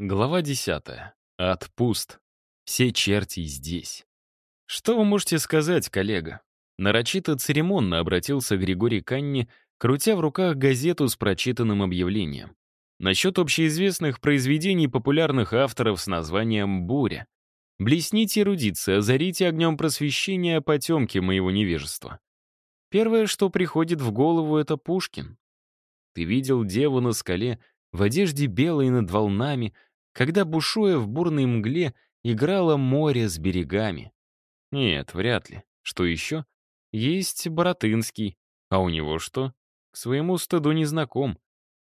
Глава 10. Отпуст. Все черти здесь. Что вы можете сказать, коллега? Нарочито церемонно обратился Григорий Канни, крутя в руках газету с прочитанным объявлением. Насчет общеизвестных произведений популярных авторов с названием «Буря». Блесните эрудиция, озарите огнем просвещения потемки моего невежества. Первое, что приходит в голову, это Пушкин. Ты видел деву на скале, в одежде белой над волнами, когда, бушуя в бурной мгле, играло море с берегами. Нет, вряд ли. Что еще? Есть Боротынский. А у него что? К своему стыду не знаком.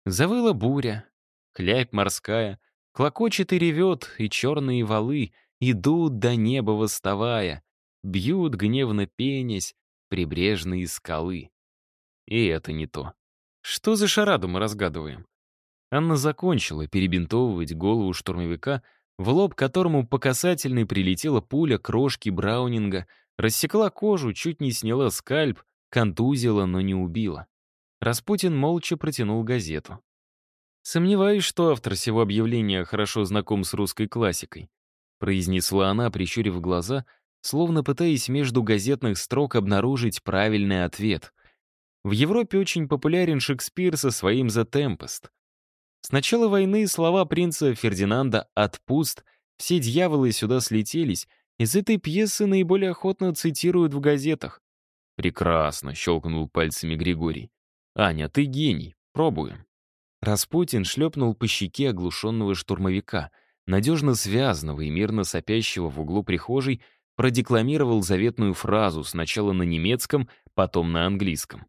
Завыла буря, хлябь морская, клокочет и ревет, и черные валы идут до неба восставая, бьют гневно пенясь прибрежные скалы. И это не то. Что за шараду мы разгадываем? Анна закончила перебинтовывать голову штурмовика, в лоб которому по касательной прилетела пуля крошки Браунинга, рассекла кожу, чуть не сняла скальп, контузила, но не убила. Распутин молча протянул газету. «Сомневаюсь, что автор всего объявления хорошо знаком с русской классикой», произнесла она, прищурив глаза, словно пытаясь между газетных строк обнаружить правильный ответ. В Европе очень популярен Шекспир со своим «The Tempest». С начала войны слова принца Фердинанда «отпуст» все дьяволы сюда слетелись, из этой пьесы наиболее охотно цитируют в газетах. «Прекрасно», — щелкнул пальцами Григорий. «Аня, ты гений. Пробуем». Распутин шлепнул по щеке оглушенного штурмовика, надежно связанного и мирно сопящего в углу прихожей, продекламировал заветную фразу сначала на немецком, потом на английском.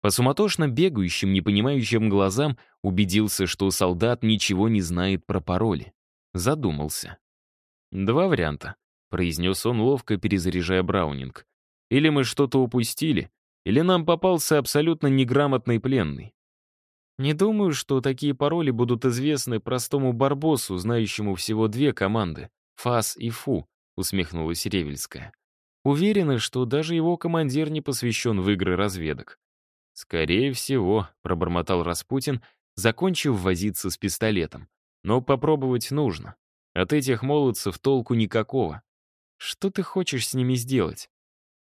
По суматошно бегающим, непонимающим глазам убедился, что солдат ничего не знает про пароли. Задумался. «Два варианта», — произнес он, ловко перезаряжая Браунинг. «Или мы что-то упустили, или нам попался абсолютно неграмотный пленный». «Не думаю, что такие пароли будут известны простому барбосу, знающему всего две команды — ФАС и ФУ», — усмехнулась Ревельская. «Уверена, что даже его командир не посвящен в игры разведок. «Скорее всего», — пробормотал Распутин, закончив возиться с пистолетом. «Но попробовать нужно. От этих молодцев толку никакого. Что ты хочешь с ними сделать?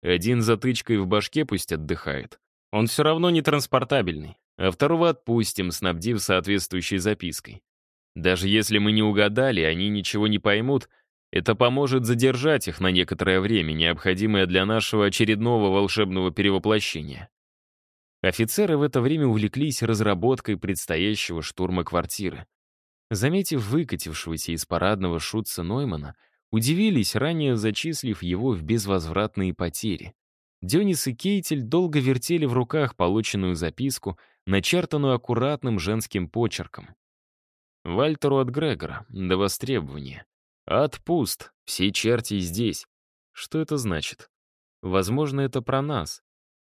Один затычкой в башке пусть отдыхает. Он все равно не транспортабельный. А второго отпустим, снабдив соответствующей запиской. Даже если мы не угадали, они ничего не поймут, это поможет задержать их на некоторое время, необходимое для нашего очередного волшебного перевоплощения. Офицеры в это время увлеклись разработкой предстоящего штурма квартиры. Заметив выкатившегося из парадного шутца Ноймана, удивились, ранее зачислив его в безвозвратные потери. Дёнис и Кейтель долго вертели в руках полученную записку, начертанную аккуратным женским почерком. Вальтеру от Грегора, до востребования. Отпуст, все черти здесь. Что это значит? Возможно, это про нас.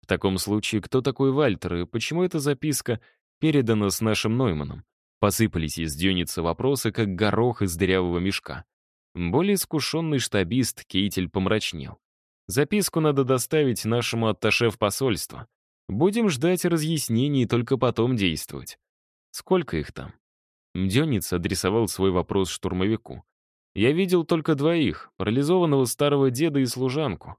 В таком случае, кто такой Вальтер и почему эта записка передана с нашим Нойманом? Посыпались из Дёница вопросы, как горох из дырявого мешка. Более искушенный штабист Кейтель помрачнел. Записку надо доставить нашему атташе в посольство. Будем ждать разъяснений и только потом действовать. Сколько их там? Дёниц адресовал свой вопрос штурмовику. Я видел только двоих, парализованного старого деда и служанку.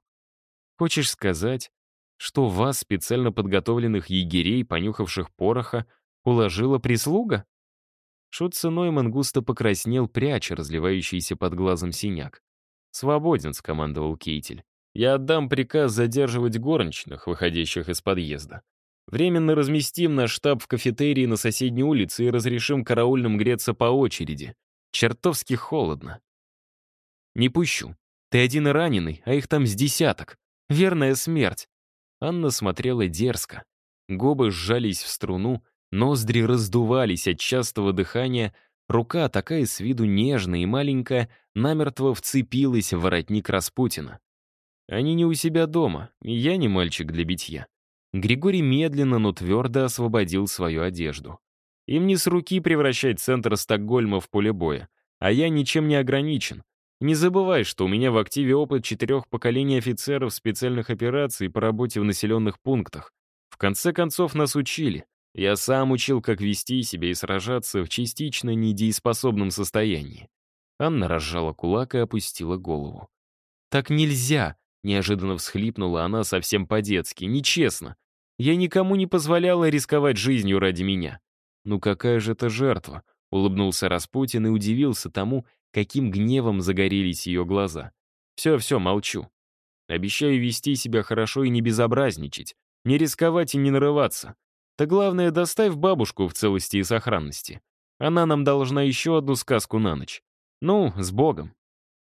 Хочешь сказать, что вас, специально подготовленных егерей, понюхавших пороха, уложила прислуга? Шутце Нойман густо покраснел, пряча разливающийся под глазом синяк. «Свободен», — скомандовал Кейтель. «Я отдам приказ задерживать горничных, выходящих из подъезда. Временно разместим наш штаб в кафетерии на соседней улице и разрешим караульным греться по очереди. Чертовски холодно». «Не пущу. Ты один и раненый, а их там с десяток. Верная смерть. Анна смотрела дерзко. Губы сжались в струну, ноздри раздувались от частого дыхания, рука, такая с виду нежная и маленькая, намертво вцепилась в воротник Распутина. Они не у себя дома, я не мальчик для битья. Григорий медленно, но твердо освободил свою одежду. Им не с руки превращать центр Стокгольма в поле боя, а я ничем не ограничен. Не забывай, что у меня в активе опыт четырех поколений офицеров специальных операций по работе в населенных пунктах. В конце концов, нас учили. Я сам учил, как вести себя и сражаться в частично недееспособном состоянии. Анна разжала кулак и опустила голову. «Так нельзя!» — неожиданно всхлипнула она совсем по-детски. «Нечестно. Я никому не позволяла рисковать жизнью ради меня». «Ну какая же это жертва?» — улыбнулся Распутин и удивился тому, каким гневом загорелись ее глаза. «Все, все, молчу. Обещаю вести себя хорошо и не безобразничать, не рисковать и не нарываться. Да главное, доставь бабушку в целости и сохранности. Она нам должна еще одну сказку на ночь. Ну, с Богом».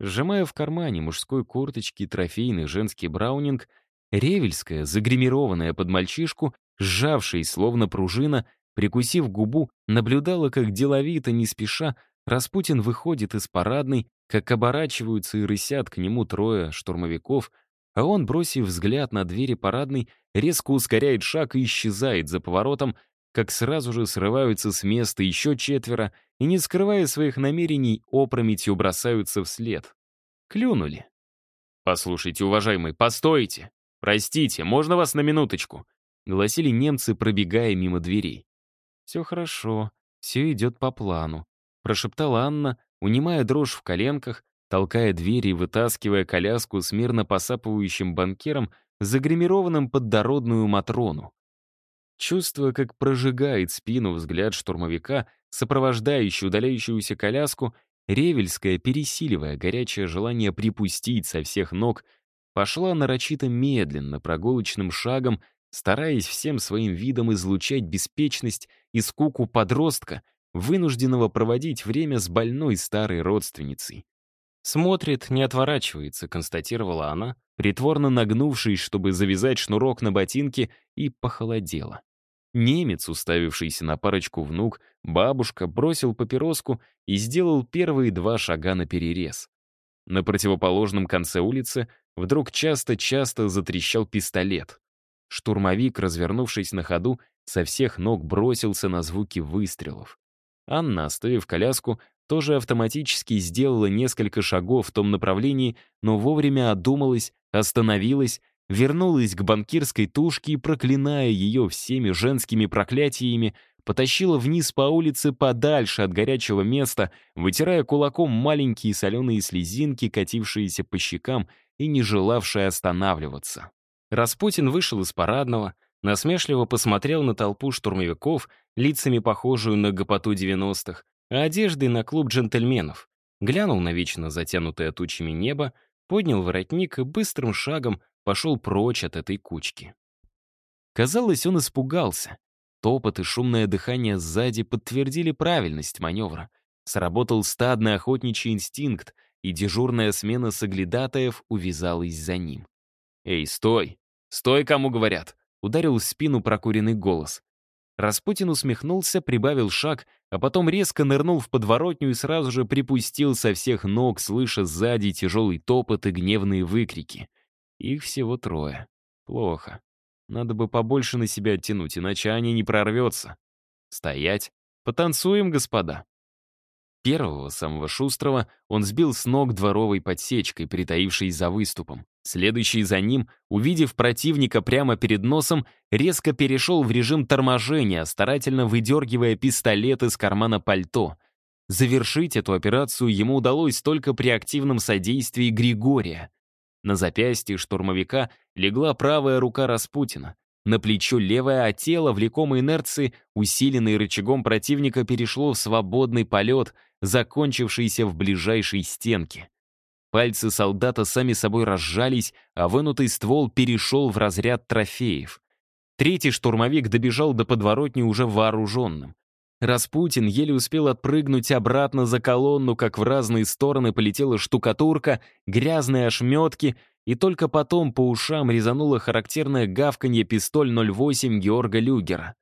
Сжимая в кармане мужской курточки трофейный женский браунинг, Ревельская, загримированная под мальчишку, сжавшая словно пружина, прикусив губу, наблюдала, как деловито, не спеша, Распутин выходит из парадной, как оборачиваются и рысят к нему трое штурмовиков, а он, бросив взгляд на двери парадной, резко ускоряет шаг и исчезает за поворотом, как сразу же срываются с места еще четверо и, не скрывая своих намерений, опрометью бросаются вслед. Клюнули. «Послушайте, уважаемый, постойте! Простите, можно вас на минуточку?» — гласили немцы, пробегая мимо дверей. «Все хорошо, все идет по плану», — прошептала Анна, унимая дрожь в коленках, толкая двери и вытаскивая коляску с мирно посапывающим банкером, загримированным под дородную Матрону. Чувствуя, как прожигает спину взгляд штурмовика, сопровождающий удаляющуюся коляску, Ревельская, пересиливая горячее желание припустить со всех ног, пошла нарочито медленно, прогулочным шагом, стараясь всем своим видом излучать беспечность и скуку подростка, вынужденного проводить время с больной старой родственницей. «Смотрит, не отворачивается», — констатировала она, притворно нагнувшись, чтобы завязать шнурок на ботинке, и похолодела. Немец, уставившийся на парочку внук, бабушка, бросил папироску и сделал первые два шага на перерез. На противоположном конце улицы вдруг часто-часто затрещал пистолет. Штурмовик, развернувшись на ходу, со всех ног бросился на звуки выстрелов. Анна, оставив коляску, тоже автоматически сделала несколько шагов в том направлении, но вовремя одумалась, остановилась, вернулась к банкирской тушке и, проклиная ее всеми женскими проклятиями, потащила вниз по улице подальше от горячего места, вытирая кулаком маленькие соленые слезинки, катившиеся по щекам и не желавшие останавливаться. Распутин вышел из парадного, насмешливо посмотрел на толпу штурмовиков, лицами похожую на гопоту 90-х, а одеждой на клуб джентльменов. Глянул на вечно затянутое тучами небо, поднял воротник и быстрым шагом пошел прочь от этой кучки. Казалось, он испугался. Топот и шумное дыхание сзади подтвердили правильность маневра. Сработал стадный охотничий инстинкт, и дежурная смена соглядатаев увязалась за ним. «Эй, стой! Стой, кому говорят!» — ударил в спину прокуренный голос. Распутин усмехнулся, прибавил шаг, а потом резко нырнул в подворотню и сразу же припустил со всех ног, слыша сзади тяжелый топот и гневные выкрики. Их всего трое. Плохо. Надо бы побольше на себя оттянуть, иначе Аня не прорвется. Стоять. Потанцуем, господа. Первого, самого шустрого, он сбил с ног дворовой подсечкой, притаившей за выступом. Следующий за ним, увидев противника прямо перед носом, резко перешел в режим торможения, старательно выдергивая пистолет из кармана пальто. Завершить эту операцию ему удалось только при активном содействии Григория. На запястье штурмовика легла правая рука Распутина. На плечо левое, а тело, влекомой инерции, усиленное рычагом противника, перешло в свободный полет, закончившийся в ближайшей стенке. Пальцы солдата сами собой разжались, а вынутый ствол перешел в разряд трофеев. Третий штурмовик добежал до подворотни уже вооруженным. Распутин еле успел отпрыгнуть обратно за колонну, как в разные стороны полетела штукатурка, грязные ошметки, и только потом по ушам резануло характерное гавканье пистоль 08 Георга Люгера.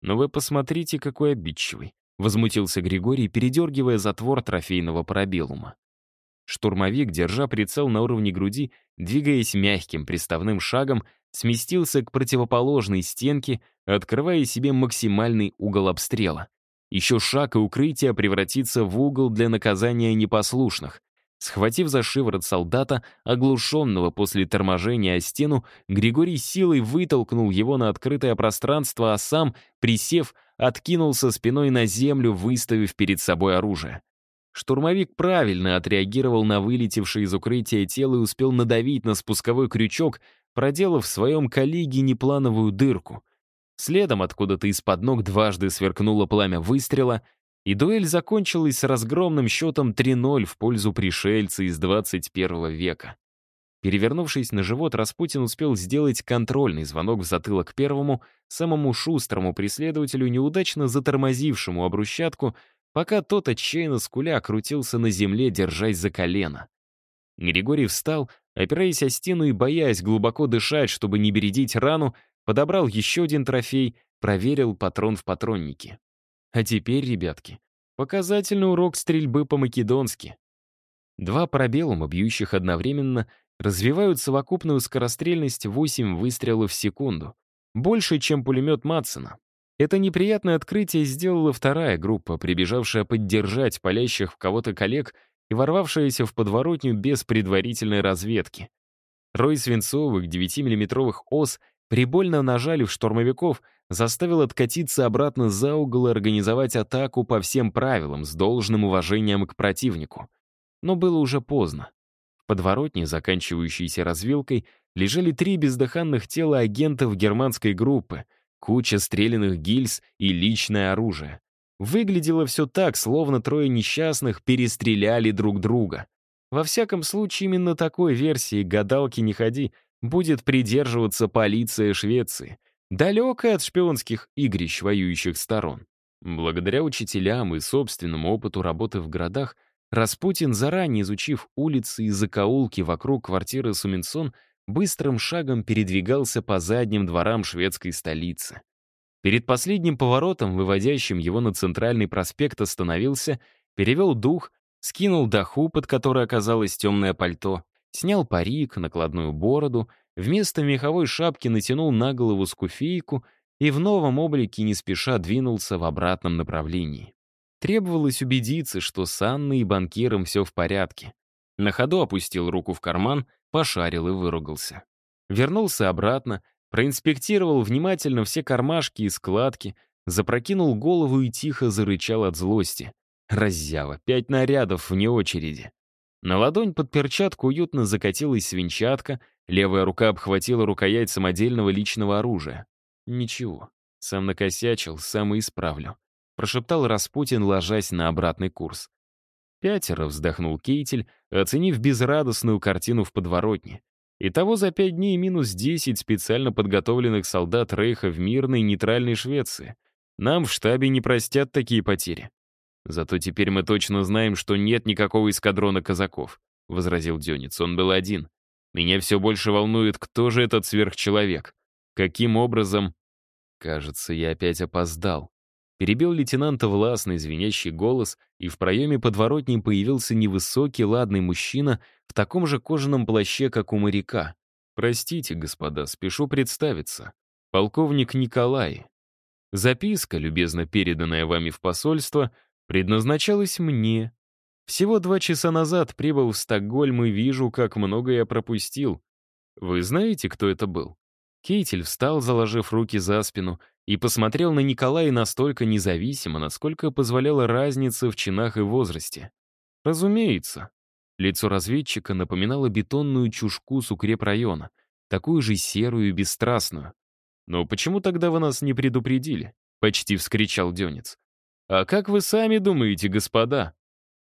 «Но вы посмотрите, какой обидчивый», — возмутился Григорий, передергивая затвор трофейного парабеллума. Штурмовик, держа прицел на уровне груди, двигаясь мягким приставным шагом, сместился к противоположной стенке, открывая себе максимальный угол обстрела. Еще шаг и укрытие превратится в угол для наказания непослушных. Схватив за шиворот солдата, оглушенного после торможения о стену, Григорий силой вытолкнул его на открытое пространство, а сам, присев, откинулся спиной на землю, выставив перед собой оружие. Штурмовик правильно отреагировал на вылетевшее из укрытия тело и успел надавить на спусковой крючок, проделав в своем коллеге неплановую дырку. Следом откуда-то из-под ног дважды сверкнуло пламя выстрела, и дуэль закончилась с разгромным счетом 3-0 в пользу пришельца из 21 века. Перевернувшись на живот, Распутин успел сделать контрольный звонок в затылок первому, самому шустрому преследователю, неудачно затормозившему обрусчатку, пока тот отчаянно скуля крутился на земле, держась за колено. Григорий встал, опираясь о стену и боясь глубоко дышать, чтобы не бередить рану, подобрал еще один трофей, проверил патрон в патроннике. А теперь, ребятки, показательный урок стрельбы по-македонски. Два пробелума, бьющих одновременно, развивают совокупную скорострельность 8 выстрелов в секунду. Больше, чем пулемет Матсона. Это неприятное открытие сделала вторая группа, прибежавшая поддержать палящих в кого-то коллег и ворвавшаяся в подворотню без предварительной разведки. Рой свинцовых 9-миллиметровых ос, прибольно нажалив штурмовиков, заставил откатиться обратно за угол и организовать атаку по всем правилам с должным уважением к противнику. Но было уже поздно. Подворотне, заканчивающейся развилкой, лежали три бездыханных тела агентов германской группы — Куча стрелянных гильз и личное оружие. Выглядело все так, словно трое несчастных перестреляли друг друга. Во всяком случае, именно такой версии «гадалки не ходи» будет придерживаться полиция Швеции, далекая от шпионских игрищ воюющих сторон. Благодаря учителям и собственному опыту работы в городах, Распутин, заранее изучив улицы и закоулки вокруг квартиры Суменсон, быстрым шагом передвигался по задним дворам шведской столицы. Перед последним поворотом, выводящим его на центральный проспект, остановился, перевел дух, скинул даху, под которой оказалось темное пальто, снял парик, накладную бороду, вместо меховой шапки натянул на голову скуфейку и в новом облике не спеша двинулся в обратном направлении. Требовалось убедиться, что с Анной и банкиром все в порядке. На ходу опустил руку в карман, пошарил и выругался. Вернулся обратно, проинспектировал внимательно все кармашки и складки, запрокинул голову и тихо зарычал от злости. Раззява, пять нарядов вне очереди. На ладонь под перчатку уютно закатилась свинчатка, левая рука обхватила рукоять самодельного личного оружия. Ничего, сам накосячил, сам и исправлю. Прошептал Распутин, ложась на обратный курс. Пятеро вздохнул Кейтель, оценив безрадостную картину в подворотне. Итого за пять дней минус десять специально подготовленных солдат Рейха в мирной нейтральной Швеции. Нам в штабе не простят такие потери. Зато теперь мы точно знаем, что нет никакого эскадрона казаков, — возразил Дёниц. Он был один. Меня все больше волнует, кто же этот сверхчеловек. Каким образом... Кажется, я опять опоздал. Перебил лейтенанта властный звенящий голос, и в проеме подворотни появился невысокий, ладный мужчина в таком же кожаном плаще, как у моряка. «Простите, господа, спешу представиться. Полковник Николай. Записка, любезно переданная вами в посольство, предназначалась мне. Всего два часа назад прибыл в Стокгольм и вижу, как много я пропустил. Вы знаете, кто это был?» Кейтель встал, заложив руки за спину, и посмотрел на Николая настолько независимо, насколько позволяла разница в чинах и возрасте. Разумеется. Лицо разведчика напоминало бетонную чушку с укрепрайона, такую же серую и бесстрастную. «Но почему тогда вы нас не предупредили?» — почти вскричал Денец. «А как вы сами думаете, господа?»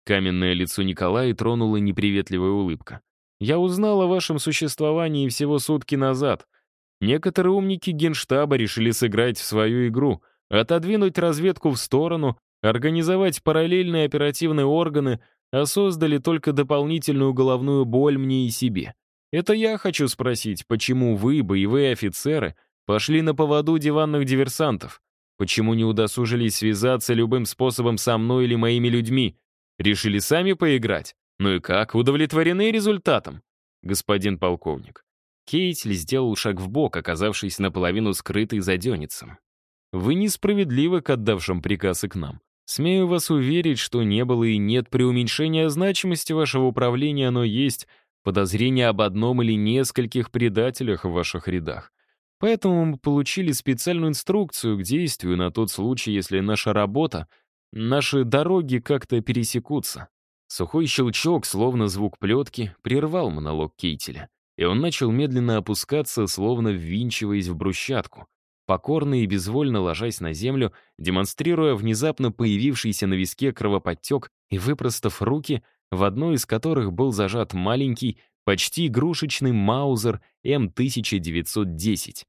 Каменное лицо Николая тронула неприветливая улыбка. «Я узнал о вашем существовании всего сутки назад», Некоторые умники генштаба решили сыграть в свою игру, отодвинуть разведку в сторону, организовать параллельные оперативные органы, а создали только дополнительную головную боль мне и себе. Это я хочу спросить, почему вы, боевые офицеры, пошли на поводу диванных диверсантов? Почему не удосужились связаться любым способом со мной или моими людьми? Решили сами поиграть? Ну и как, удовлетворены результатом? Господин полковник, Кейтель сделал шаг в бок, оказавшись наполовину скрытый за Дёницем. «Вы несправедливы к отдавшим приказ и к нам. Смею вас уверить, что не было и нет преуменьшения значимости вашего управления, но есть подозрение об одном или нескольких предателях в ваших рядах. Поэтому мы получили специальную инструкцию к действию на тот случай, если наша работа, наши дороги как-то пересекутся. Сухой щелчок, словно звук плетки, прервал монолог Кейтеля, и он начал медленно опускаться, словно ввинчиваясь в брусчатку, покорно и безвольно ложась на землю, демонстрируя внезапно появившийся на виске кровоподтек и выпростав руки, в одной из которых был зажат маленький, почти игрушечный Маузер М1910.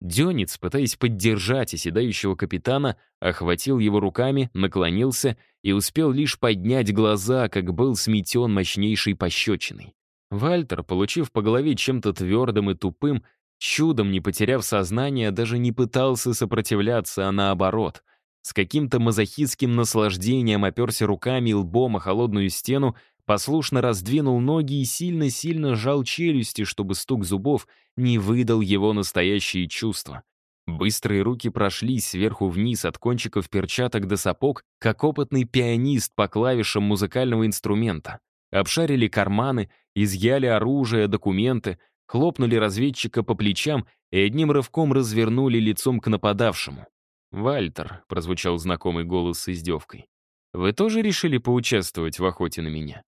Дёнец, пытаясь поддержать оседающего капитана, охватил его руками, наклонился и успел лишь поднять глаза, как был сметен мощнейшей пощечиной. Вальтер, получив по голове чем-то твердым и тупым, чудом не потеряв сознание, даже не пытался сопротивляться, а наоборот — с каким-то мазохистским наслаждением оперся руками и лбом о холодную стену, послушно раздвинул ноги и сильно-сильно сжал челюсти, чтобы стук зубов не выдал его настоящие чувства. Быстрые руки прошлись сверху вниз от кончиков перчаток до сапог, как опытный пианист по клавишам музыкального инструмента. Обшарили карманы, изъяли оружие, документы, хлопнули разведчика по плечам и одним рывком развернули лицом к нападавшему. «Вальтер», — прозвучал знакомый голос с издевкой, — «вы тоже решили поучаствовать в охоте на меня?»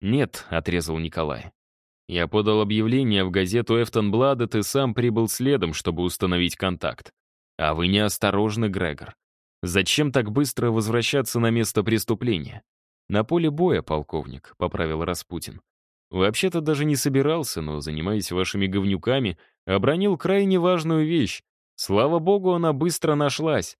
«Нет», — отрезал Николай. «Я подал объявление в газету «Эфтон Бладет» и сам прибыл следом, чтобы установить контакт. А вы неосторожны, Грегор. Зачем так быстро возвращаться на место преступления?» «На поле боя, полковник», — поправил Распутин. «Вообще-то даже не собирался, но, занимаясь вашими говнюками, обронил крайне важную вещь, Слава богу, она быстро нашлась.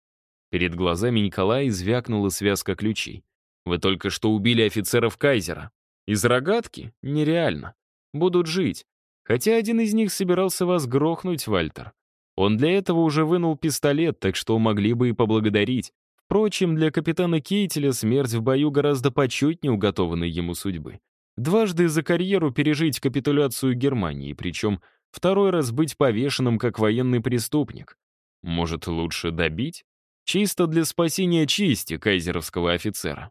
Перед глазами Николая звякнула связка ключей. Вы только что убили офицеров Кайзера. Из рогатки? Нереально. Будут жить. Хотя один из них собирался вас грохнуть, Вальтер. Он для этого уже вынул пистолет, так что могли бы и поблагодарить. Впрочем, для капитана Кейтеля смерть в бою гораздо почетнее уготованной ему судьбы. Дважды за карьеру пережить капитуляцию Германии, причем Второй раз быть повешенным как военный преступник. Может, лучше добить? Чисто для спасения чести кайзеровского офицера.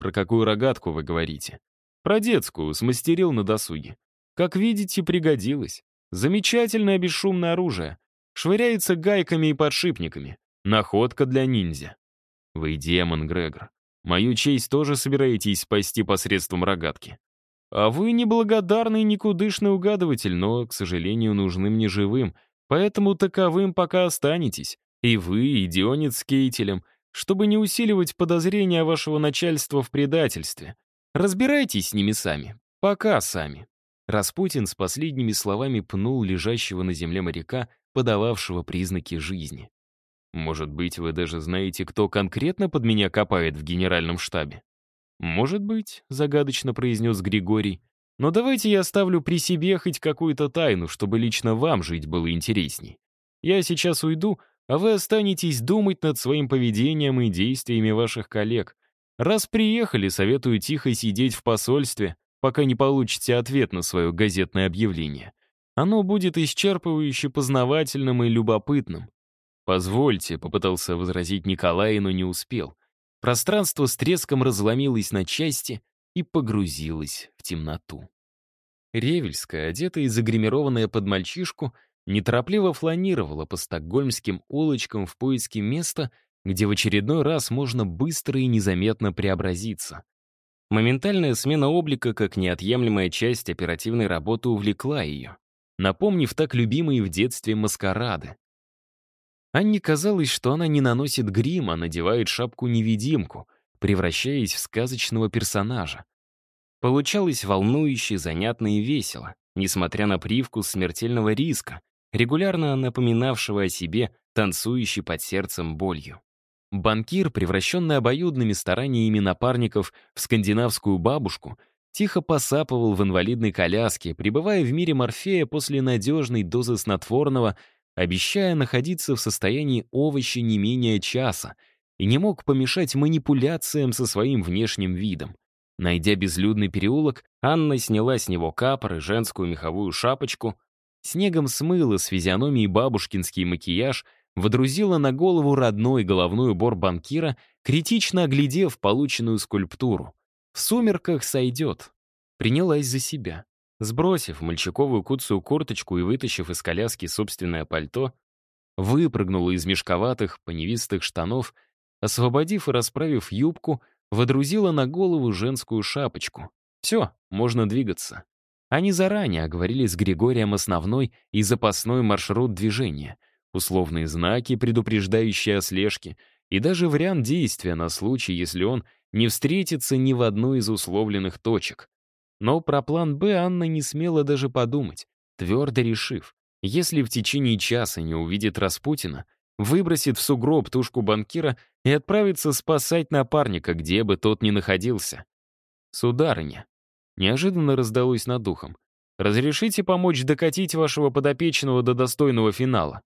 Про какую рогатку вы говорите? Про детскую, смастерил на досуге. Как видите, пригодилось. Замечательное бесшумное оружие. Швыряется гайками и подшипниками. Находка для ниндзя. Вы демон, Грегор. Мою честь тоже собираетесь спасти посредством рогатки. А вы неблагодарный никудышный угадыватель, но, к сожалению, нужны мне живым, поэтому таковым пока останетесь. И вы, и Дионец с Кейтелем, чтобы не усиливать подозрения вашего начальства в предательстве. Разбирайтесь с ними сами. Пока сами». Распутин с последними словами пнул лежащего на земле моряка, подававшего признаки жизни. «Может быть, вы даже знаете, кто конкретно под меня копает в генеральном штабе?» «Может быть», — загадочно произнес Григорий, «но давайте я оставлю при себе хоть какую-то тайну, чтобы лично вам жить было интересней. Я сейчас уйду, а вы останетесь думать над своим поведением и действиями ваших коллег. Раз приехали, советую тихо сидеть в посольстве, пока не получите ответ на свое газетное объявление. Оно будет исчерпывающе познавательным и любопытным. «Позвольте», — попытался возразить Николай, но не успел. Пространство с треском разломилось на части и погрузилось в темноту. Ревельская, одетая и загримированная под мальчишку, неторопливо фланировала по стокгольмским улочкам в поиске места, где в очередной раз можно быстро и незаметно преобразиться. Моментальная смена облика, как неотъемлемая часть оперативной работы, увлекла ее, напомнив так любимые в детстве маскарады. Анне казалось, что она не наносит грим, а надевает шапку-невидимку, превращаясь в сказочного персонажа. Получалось волнующе, занятно и весело, несмотря на привкус смертельного риска, регулярно напоминавшего о себе танцующий под сердцем болью. Банкир, превращенный обоюдными стараниями напарников в скандинавскую бабушку, тихо посапывал в инвалидной коляске, пребывая в мире Морфея после надежной дозы снотворного обещая находиться в состоянии овоща не менее часа, и не мог помешать манипуляциям со своим внешним видом. Найдя безлюдный переулок, Анна сняла с него капор и женскую меховую шапочку, снегом смыла с физиономии бабушкинский макияж, водрузила на голову родной головной убор банкира критично оглядев полученную скульптуру. В сумерках сойдет. Принялась за себя. Сбросив мальчиковую куцую курточку и вытащив из коляски собственное пальто, выпрыгнула из мешковатых, поневистых штанов, освободив и расправив юбку, водрузила на голову женскую шапочку. Все, можно двигаться. Они заранее оговорили с Григорием основной и запасной маршрут движения, условные знаки, предупреждающие о слежке, и даже вариант действия на случай, если он не встретится ни в одной из условленных точек. Но про план «Б» Анна не смела даже подумать, твердо решив, если в течение часа не увидит Распутина, выбросит в сугроб тушку банкира и отправится спасать напарника, где бы тот ни находился. «Сударыня», — неожиданно раздалось над духом, «разрешите помочь докатить вашего подопечного до достойного финала?»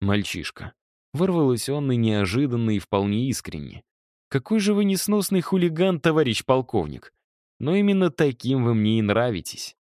«Мальчишка». Вырвалось он и неожиданно, и вполне искренне. «Какой же вы несносный хулиган, товарищ полковник! Но именно таким вы мне и нравитесь».